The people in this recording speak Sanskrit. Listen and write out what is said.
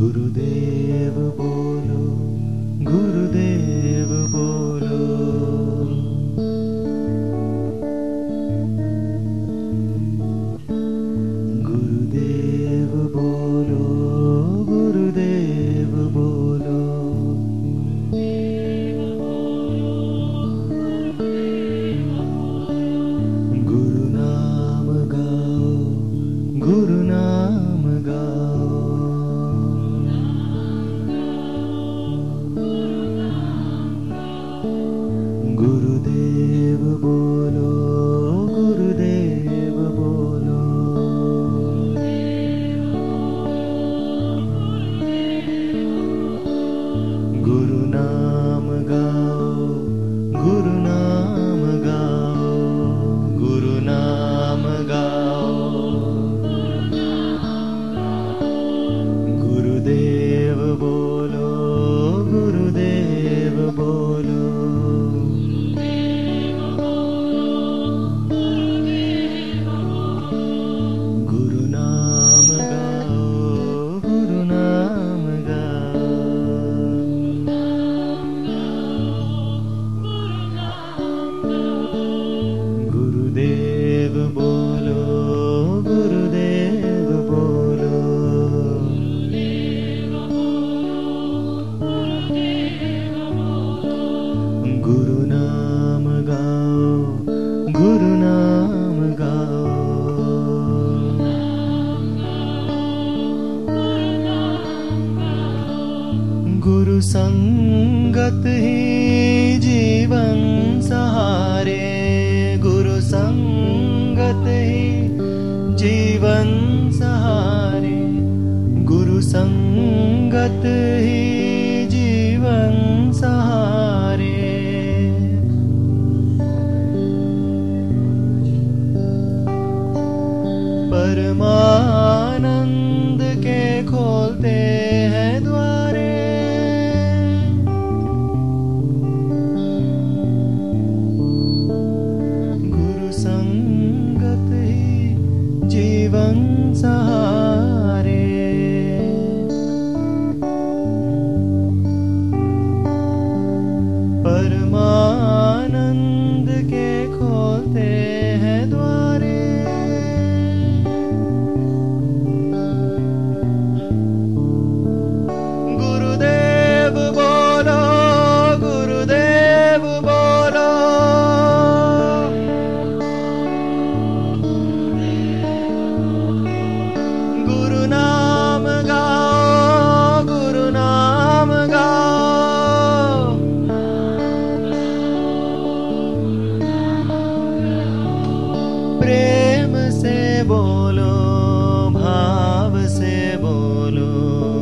गुरुदेव बोलो गुरुदेव बोलो। गुरुदेव बोलो गुरुदेव बोलो। गुरुनामग Guru गुरु संगत ही जीवन सहारे। गुरु संगत ही जीवन सहारे। गुरु संगत ही जीवन सहारे। परमानङ्ग संसारे। परमा बोलो भाव से बोलो।